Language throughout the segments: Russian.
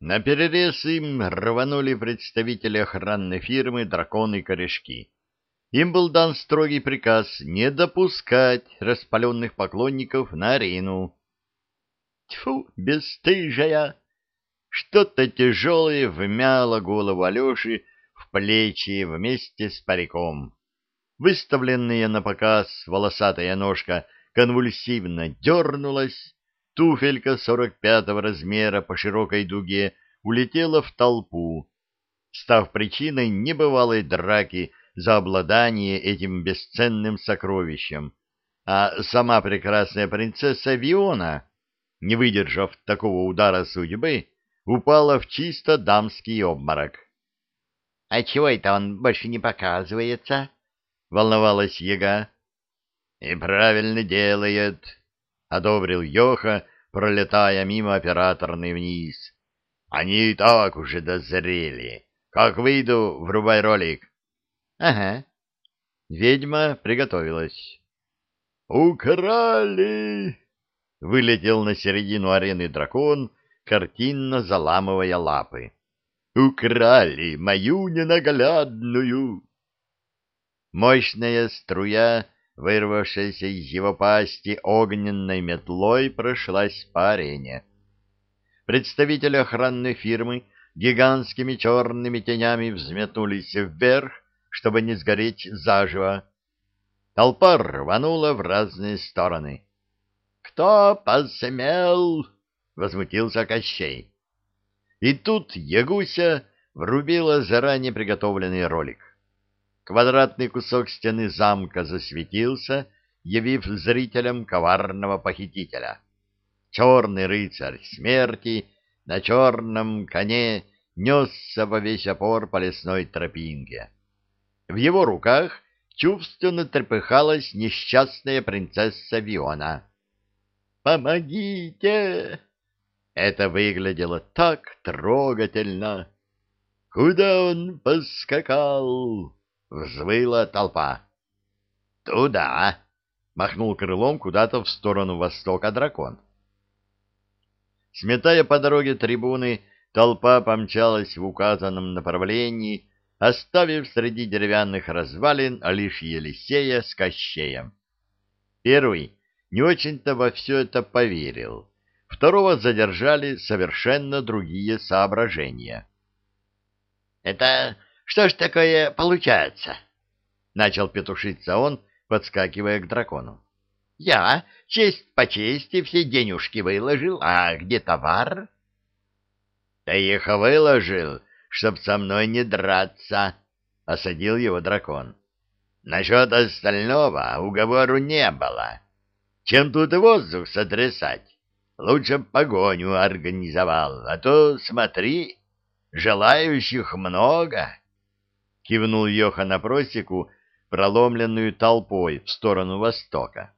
На перерез им рванули представители охранной фирмы «Дракон и корешки». Им был дан строгий приказ не допускать распаленных поклонников на арену. Тьфу, бесстыжая! Что-то тяжелое вмяло голову Алеши в плечи вместе с париком. Выставленная на показ волосатая ножка конвульсивно дернулась, туфелька сорок пятого размера по широкой дуге улетела в толпу, став причиной небывалой драки за обладание этим бесценным сокровищем, а сама прекрасная принцесса Виона, не выдержав такого удара судьбы, упала в чисто дамский обморок. — А чего это он больше не показывается? — волновалась яга. — И правильно делает, — одобрил Йоха, пролетая мимо операторной вниз. — Они и так уже дозрели. Как выйду, врубай ролик. — Ага. Ведьма приготовилась. «Украли!» — вылетел на середину арены дракон, картинно заламывая лапы. «Украли мою ненаглядную!» Мощная струя, вырвавшаяся из его пасти огненной метлой, прошлась по арене. Представители охранной фирмы гигантскими черными тенями взметнулись вверх, чтобы не сгореть заживо. Толпа рванула в разные стороны. «Кто посмел?» возмутился Кощей. И тут Ягуся врубила заранее приготовленный ролик. Квадратный кусок стены замка засветился, явив зрителям коварного похитителя. Черный рыцарь смерти на черном коне несся во весь опор по лесной тропинке. В его руках чувственно трепыхалась несчастная принцесса Виона. «Помогите!» Это выглядело так трогательно. «Куда он поскакал?» — взвыла толпа. «Туда!» — махнул крылом куда-то в сторону востока дракон. Сметая по дороге трибуны, толпа помчалась в указанном направлении, оставив среди деревянных развалин лишь Елисея с Кощеем. Первый не очень-то во все это поверил второго задержали совершенно другие соображения. — Это что ж такое получается? — начал петушиться он, подскакивая к дракону. — Я честь по чести все денежки выложил, а где товар? — Ты их выложил, чтоб со мной не драться, — осадил его дракон. — Насчет остального уговору не было. Чем тут воздух сотрясать? Лучше погоню организовал, а то, смотри, желающих много. Кивнул Йоха на просеку, проломленную толпой в сторону востока.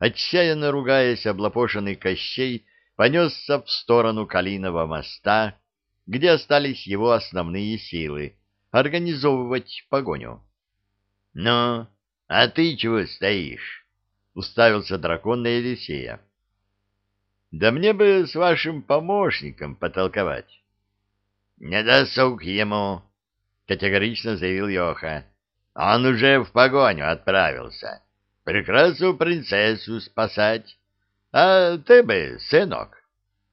Отчаянно ругаясь, облапошенный Кощей понесся в сторону Калиного моста, где остались его основные силы — организовывать погоню. — Ну, а ты чего стоишь? — уставился дракон на Елисея. Да мне бы с вашим помощником потолковать. — Не досуг ему, — категорично заявил Йоха. — Он уже в погоню отправился. Прекрасную принцессу спасать. А ты бы, сынок,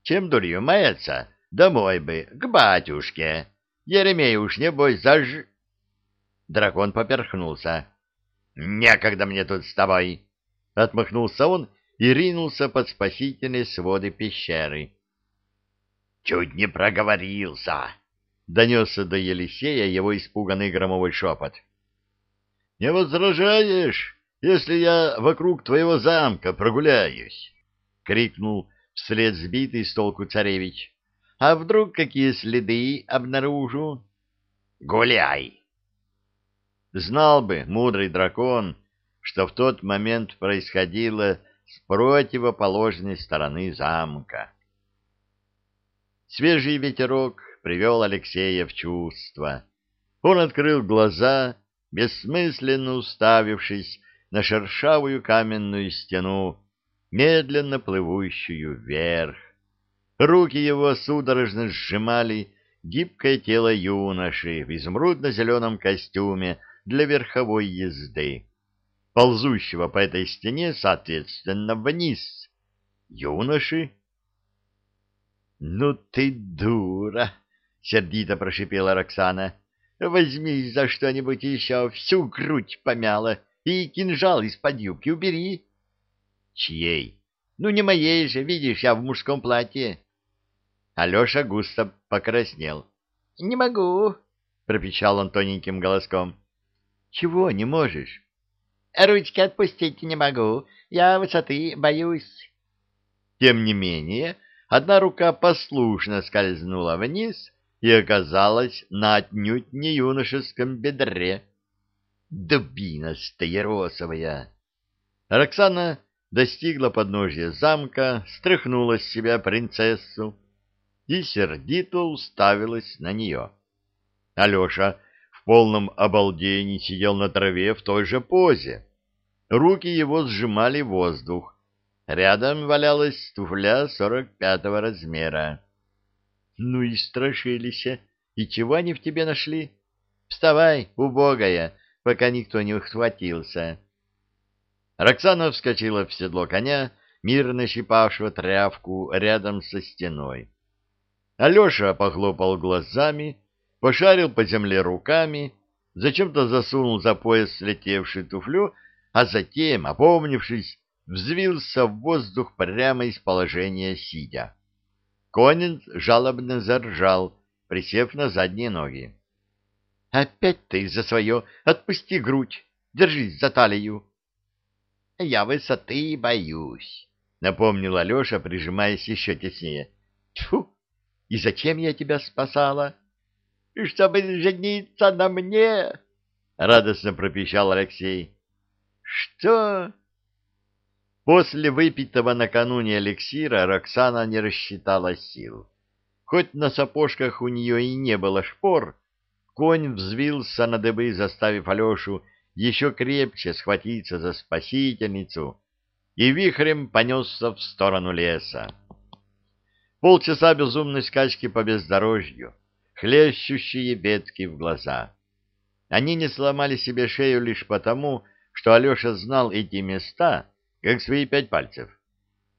чем дурью маяться, домой бы, к батюшке. Еремей уж, небось, заж... Дракон поперхнулся. — Некогда мне тут с тобой! — отмахнулся он и ринулся под спасительные своды пещеры. «Чуть не проговорился!» — донесся до Елисея его испуганный громовой шепот. «Не возражаешь, если я вокруг твоего замка прогуляюсь?» — крикнул вслед сбитый с толку царевич. «А вдруг какие следы обнаружу?» «Гуляй!» Знал бы мудрый дракон, что в тот момент происходило с противоположной стороны замка. Свежий ветерок привел Алексея в чувство. Он открыл глаза, бессмысленно уставившись на шершавую каменную стену, медленно плывущую вверх. Руки его судорожно сжимали гибкое тело юноши в изумрудно-зеленом костюме для верховой езды, ползущего по этой стене, соответственно, вниз. Юноши? — Ну ты дура! — сердито прошипела Роксана. — Возьмись за что-нибудь еще, всю грудь помяла, и кинжал из-под юбки убери. — Чьей? — Ну, не моей же, видишь, я в мужском платье. Алеша густо покраснел. — Не могу, — пропечал он тоненьким голоском. — Чего не можешь? — Ручки отпустить не могу, я высоты боюсь. Тем не менее, одна рука послушно скользнула вниз и оказалась на отнюдь не юношеском бедре. Дубина стаеросовая! Роксана достигла подножья замка, стряхнула с себя принцессу, и сердито уставилась на нее. Алеша в полном обалдении сидел на траве в той же позе. Руки его сжимали воздух. Рядом валялась туфля сорок пятого размера. — Ну и страшились. И чего они в тебе нашли? Вставай, убогая, пока никто не ухватился. Роксана вскочила в седло коня, мирно щипавшего тряпку рядом со стеной. Алеша похлопал глазами, пошарил по земле руками, зачем-то засунул за пояс слетевшую туфлю, а затем, опомнившись, взвился в воздух прямо из положения сидя. Конин жалобно заржал, присев на задние ноги. — Опять ты за свое! Отпусти грудь! Держись за талию! — Я высоты боюсь, — напомнил Алеша, прижимаясь еще теснее. — Тьфу! И зачем я тебя спасала? — Чтобы жениться на мне! — радостно пропищал Алексей. — Что? После выпитого накануне эликсира Роксана не рассчитала сил. Хоть на сапожках у нее и не было шпор, конь взвился на дыбы, заставив Алешу еще крепче схватиться за спасительницу, и вихрем понесся в сторону леса. Полчаса безумной скачки по бездорожью, хлещущие ветки в глаза. Они не сломали себе шею лишь потому, что Алеша знал эти места, как свои пять пальцев,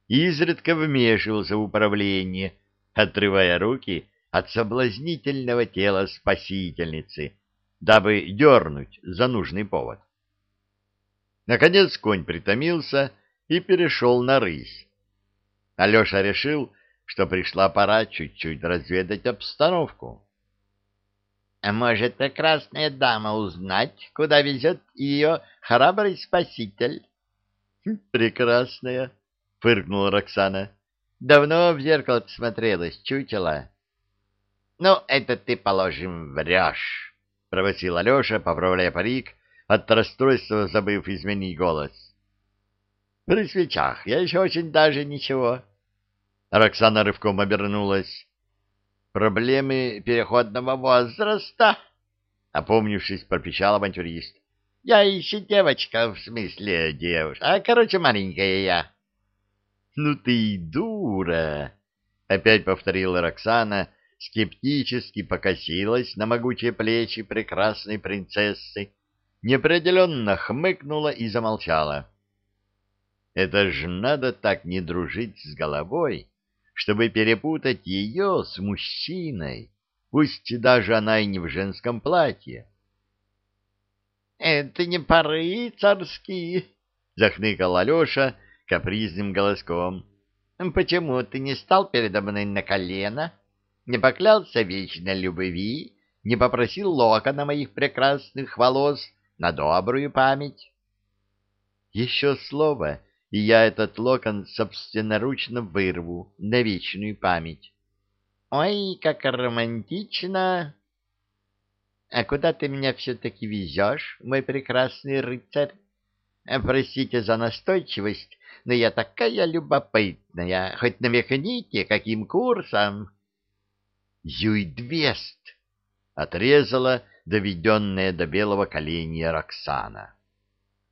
изредка вмешивался в управление, отрывая руки от соблазнительного тела спасительницы, дабы дернуть за нужный повод. Наконец конь притомился и перешел на рысь. Алеша решил, что пришла пора чуть-чуть разведать обстановку. — А может, прекрасная дама узнать, куда везет ее храбрый спаситель? — Прекрасная, — фыркнула Роксана. — Давно в зеркало смотрелась, чучела. — Ну, это ты, положим, врешь, — провосил Алеша, поправляя парик, от расстройства забыв изменить голос. — При свечах я еще очень даже ничего. — Роксана рывком обернулась. «Проблемы переходного возраста?» Опомнившись, пропищал авантюрист. «Я еще девочка, в смысле девушка, а, короче, маленькая я». «Ну ты и дура!» — опять повторила Роксана, скептически покосилась на могучие плечи прекрасной принцессы, неопределенно хмыкнула и замолчала. «Это ж надо так не дружить с головой!» чтобы перепутать ее с мужчиной, пусть даже она и не в женском платье. — Это не поры царские, — захныкал Алеша капризным голоском. — Почему ты не стал передо мной на колено, не поклялся вечной любви, не попросил локона моих прекрасных волос на добрую память? — Еще слово — и я этот локон собственноручно вырву на вечную память. Ой, как романтично! А куда ты меня все-таки везешь, мой прекрасный рыцарь? Простите за настойчивость, но я такая любопытная, хоть намекните, каким курсом? Юйдвест! — отрезала доведенная до белого коленя Роксана.